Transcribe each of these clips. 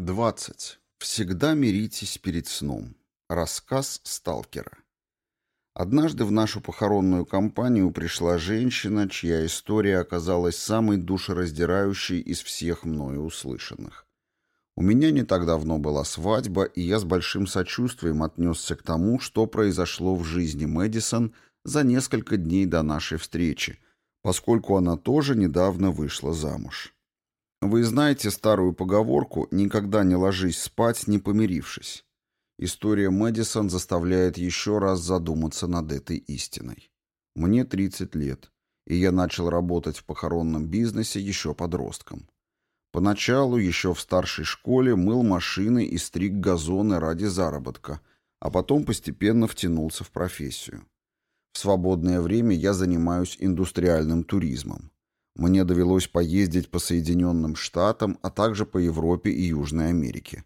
20. Всегда миритесь перед сном. Рассказ сталкера. Однажды в нашу похоронную компанию пришла женщина, чья история оказалась самой душераздирающей из всех мною услышанных. У меня не так давно была свадьба, и я с большим сочувствием отнесся к тому, что произошло в жизни Мэдисон за несколько дней до нашей встречи, поскольку она тоже недавно вышла замуж. Вы знаете старую поговорку «никогда не ложись спать, не помирившись». История Мэдисон заставляет еще раз задуматься над этой истиной. Мне 30 лет, и я начал работать в похоронном бизнесе еще подростком. Поначалу, еще в старшей школе, мыл машины и стриг газоны ради заработка, а потом постепенно втянулся в профессию. В свободное время я занимаюсь индустриальным туризмом. Мне довелось поездить по Соединенным Штатам, а также по Европе и Южной Америке.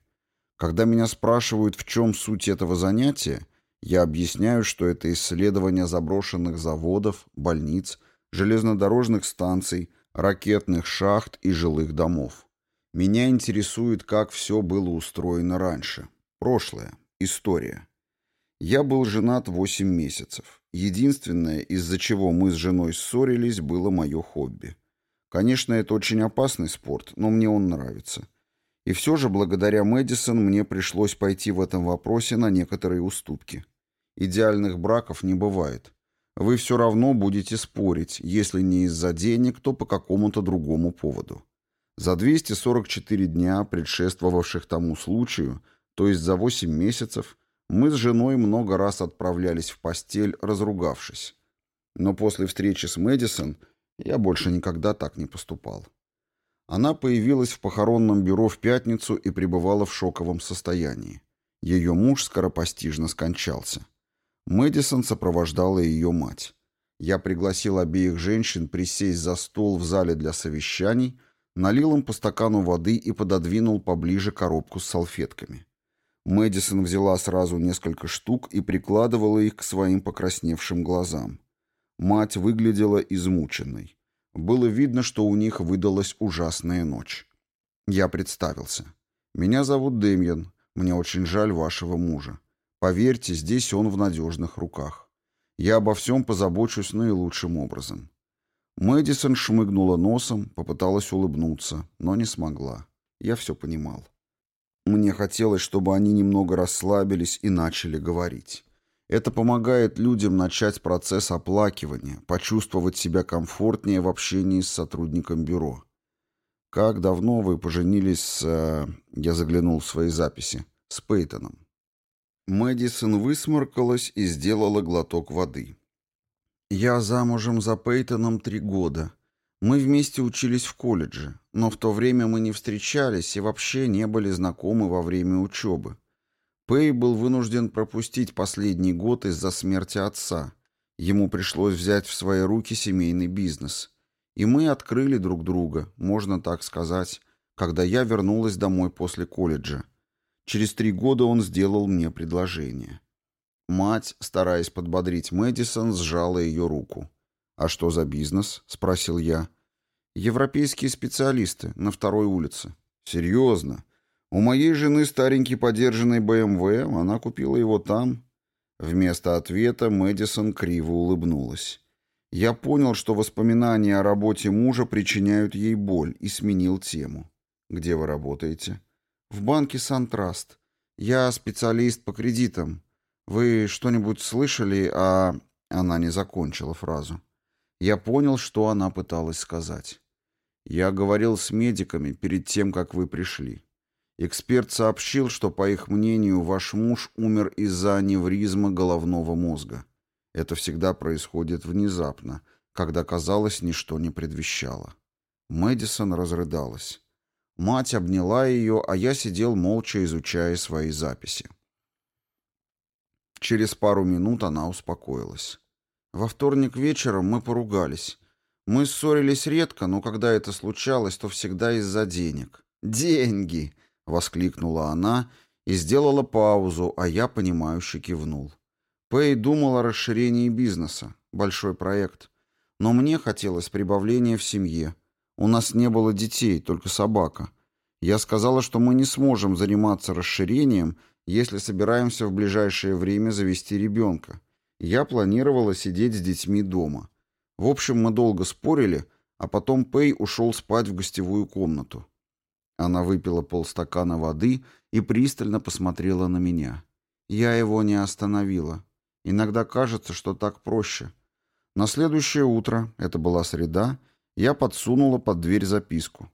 Когда меня спрашивают, в чем суть этого занятия, я объясняю, что это исследование заброшенных заводов, больниц, железнодорожных станций, ракетных шахт и жилых домов. Меня интересует, как все было устроено раньше. Прошлое. История. Я был женат 8 месяцев. Единственное, из-за чего мы с женой ссорились, было мое хобби. Конечно, это очень опасный спорт, но мне он нравится. И все же, благодаря Мэдисон, мне пришлось пойти в этом вопросе на некоторые уступки. Идеальных браков не бывает. Вы все равно будете спорить, если не из-за денег, то по какому-то другому поводу. За 244 дня, предшествовавших тому случаю, то есть за 8 месяцев, мы с женой много раз отправлялись в постель, разругавшись. Но после встречи с Мэдисон – я больше никогда так не поступал. Она появилась в похоронном бюро в пятницу и пребывала в шоковом состоянии. Ее муж скоропостижно скончался. Мэдисон сопровождала ее мать. Я пригласил обеих женщин присесть за стол в зале для совещаний, налил им по стакану воды и пододвинул поближе коробку с салфетками. Мэдисон взяла сразу несколько штук и прикладывала их к своим покрасневшим глазам. Мать выглядела измученной. Было видно, что у них выдалась ужасная ночь. Я представился. «Меня зовут Демьян. Мне очень жаль вашего мужа. Поверьте, здесь он в надежных руках. Я обо всем позабочусь наилучшим образом». Мэдисон шмыгнула носом, попыталась улыбнуться, но не смогла. Я все понимал. Мне хотелось, чтобы они немного расслабились и начали говорить. Это помогает людям начать процесс оплакивания, почувствовать себя комфортнее в общении с сотрудником бюро. «Как давно вы поженились с...» э, Я заглянул в свои записи. «С Пейтоном». Мэдисон высморкалась и сделала глоток воды. «Я замужем за Пейтоном три года. Мы вместе учились в колледже, но в то время мы не встречались и вообще не были знакомы во время учебы. Пэй был вынужден пропустить последний год из-за смерти отца. Ему пришлось взять в свои руки семейный бизнес. И мы открыли друг друга, можно так сказать, когда я вернулась домой после колледжа. Через три года он сделал мне предложение. Мать, стараясь подбодрить Мэдисон, сжала ее руку. «А что за бизнес?» — спросил я. «Европейские специалисты на второй улице». «Серьезно? У моей жены старенький подержанный БМВ, она купила его там. Вместо ответа Мэдисон криво улыбнулась. Я понял, что воспоминания о работе мужа причиняют ей боль, и сменил тему. «Где вы работаете?» «В банке Сантраст. Я специалист по кредитам. Вы что-нибудь слышали о...» Она не закончила фразу. Я понял, что она пыталась сказать. «Я говорил с медиками перед тем, как вы пришли. Эксперт сообщил, что, по их мнению, ваш муж умер из-за аневризма головного мозга. Это всегда происходит внезапно, когда, казалось, ничто не предвещало. Мэдисон разрыдалась. Мать обняла ее, а я сидел молча, изучая свои записи. Через пару минут она успокоилась. Во вторник вечером мы поругались. Мы ссорились редко, но когда это случалось, то всегда из-за денег. «Деньги!» — воскликнула она и сделала паузу, а я, понимающе кивнул. Пэй думал о расширении бизнеса. Большой проект. Но мне хотелось прибавления в семье. У нас не было детей, только собака. Я сказала, что мы не сможем заниматься расширением, если собираемся в ближайшее время завести ребенка. Я планировала сидеть с детьми дома. В общем, мы долго спорили, а потом Пэй ушел спать в гостевую комнату. Она выпила полстакана воды и пристально посмотрела на меня. Я его не остановила. Иногда кажется, что так проще. На следующее утро, это была среда, я подсунула под дверь записку.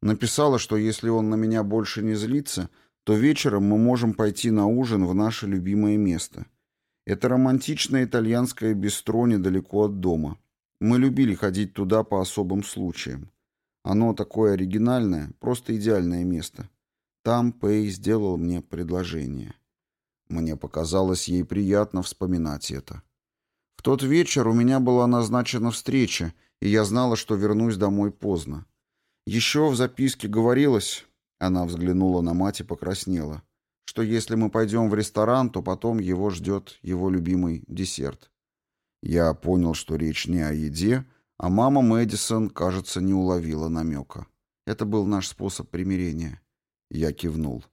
Написала, что если он на меня больше не злится, то вечером мы можем пойти на ужин в наше любимое место. Это романтичное итальянское бистро недалеко от дома. Мы любили ходить туда по особым случаям. Оно такое оригинальное, просто идеальное место. Там Пэй сделал мне предложение. Мне показалось ей приятно вспоминать это. В тот вечер у меня была назначена встреча, и я знала, что вернусь домой поздно. Еще в записке говорилось, она взглянула на мать и покраснела, что если мы пойдем в ресторан, то потом его ждет его любимый десерт. Я понял, что речь не о еде, а мама Мэдисон, кажется, не уловила намека. Это был наш способ примирения. Я кивнул.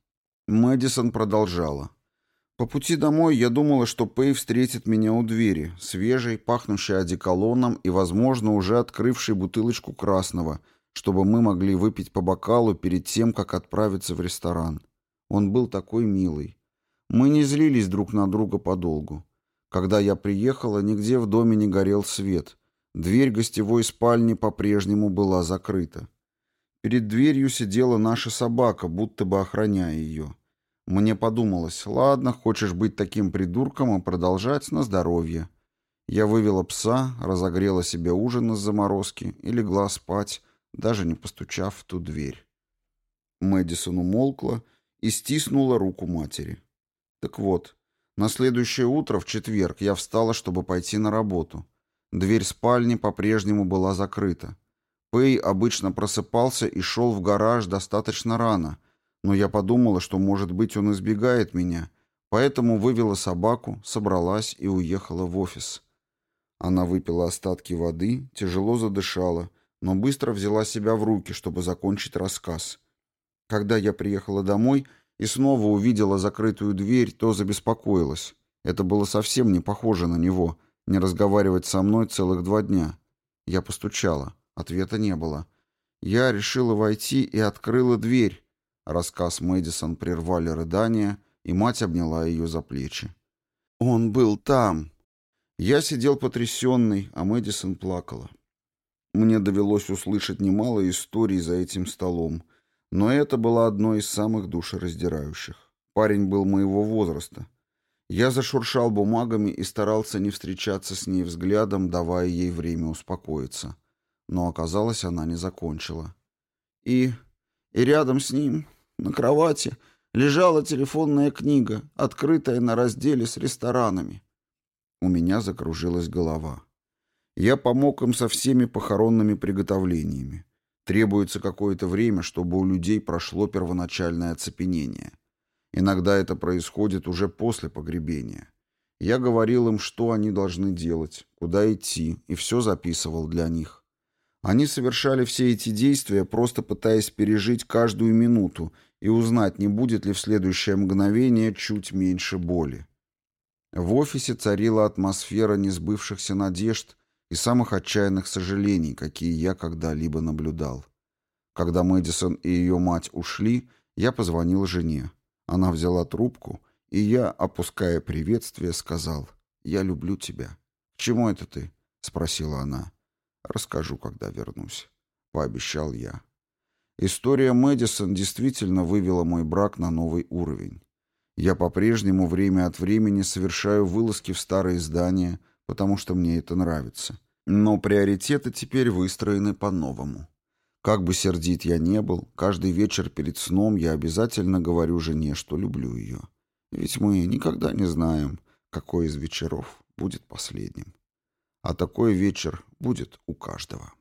Мэдисон продолжала. По пути домой я думала, что Пэй встретит меня у двери, свежей, пахнущей одеколоном и, возможно, уже открывшей бутылочку красного, чтобы мы могли выпить по бокалу перед тем, как отправиться в ресторан. Он был такой милый. Мы не злились друг на друга подолгу. Когда я приехала, нигде в доме не горел свет, Дверь гостевой спальни по-прежнему была закрыта. Перед дверью сидела наша собака, будто бы охраняя ее. Мне подумалось, ладно, хочешь быть таким придурком и продолжать на здоровье. Я вывела пса, разогрела себе ужин из заморозки и легла спать, даже не постучав в ту дверь. Мэдисон умолкла и стиснула руку матери. Так вот, на следующее утро, в четверг, я встала, чтобы пойти на работу — Дверь спальни по-прежнему была закрыта. Пэй обычно просыпался и шел в гараж достаточно рано, но я подумала, что, может быть, он избегает меня, поэтому вывела собаку, собралась и уехала в офис. Она выпила остатки воды, тяжело задышала, но быстро взяла себя в руки, чтобы закончить рассказ. Когда я приехала домой и снова увидела закрытую дверь, то забеспокоилась. Это было совсем не похоже на него — не разговаривать со мной целых два дня. Я постучала. Ответа не было. Я решила войти и открыла дверь. Рассказ Мэдисон прервали рыдания, и мать обняла ее за плечи. «Он был там!» Я сидел потрясенный, а Мэдисон плакала. Мне довелось услышать немало историй за этим столом, но это была одной из самых душераздирающих. Парень был моего возраста — я зашуршал бумагами и старался не встречаться с ней взглядом, давая ей время успокоиться. Но оказалось, она не закончила. И... и рядом с ним, на кровати, лежала телефонная книга, открытая на разделе с ресторанами. У меня закружилась голова. Я помог им со всеми похоронными приготовлениями. Требуется какое-то время, чтобы у людей прошло первоначальное оцепенение. Иногда это происходит уже после погребения. Я говорил им, что они должны делать, куда идти, и все записывал для них. Они совершали все эти действия, просто пытаясь пережить каждую минуту и узнать, не будет ли в следующее мгновение чуть меньше боли. В офисе царила атмосфера несбывшихся надежд и самых отчаянных сожалений, какие я когда-либо наблюдал. Когда Мэдисон и ее мать ушли, я позвонил жене. Она взяла трубку, и я, опуская приветствие, сказал «Я люблю тебя». «К чему это ты?» — спросила она. «Расскажу, когда вернусь», — пообещал я. История Мэдисон действительно вывела мой брак на новый уровень. Я по-прежнему время от времени совершаю вылазки в старые здания, потому что мне это нравится. Но приоритеты теперь выстроены по-новому. Как бы сердит я не был, каждый вечер перед сном я обязательно говорю жене, что люблю ее. Ведь мы никогда не знаем, какой из вечеров будет последним. А такой вечер будет у каждого.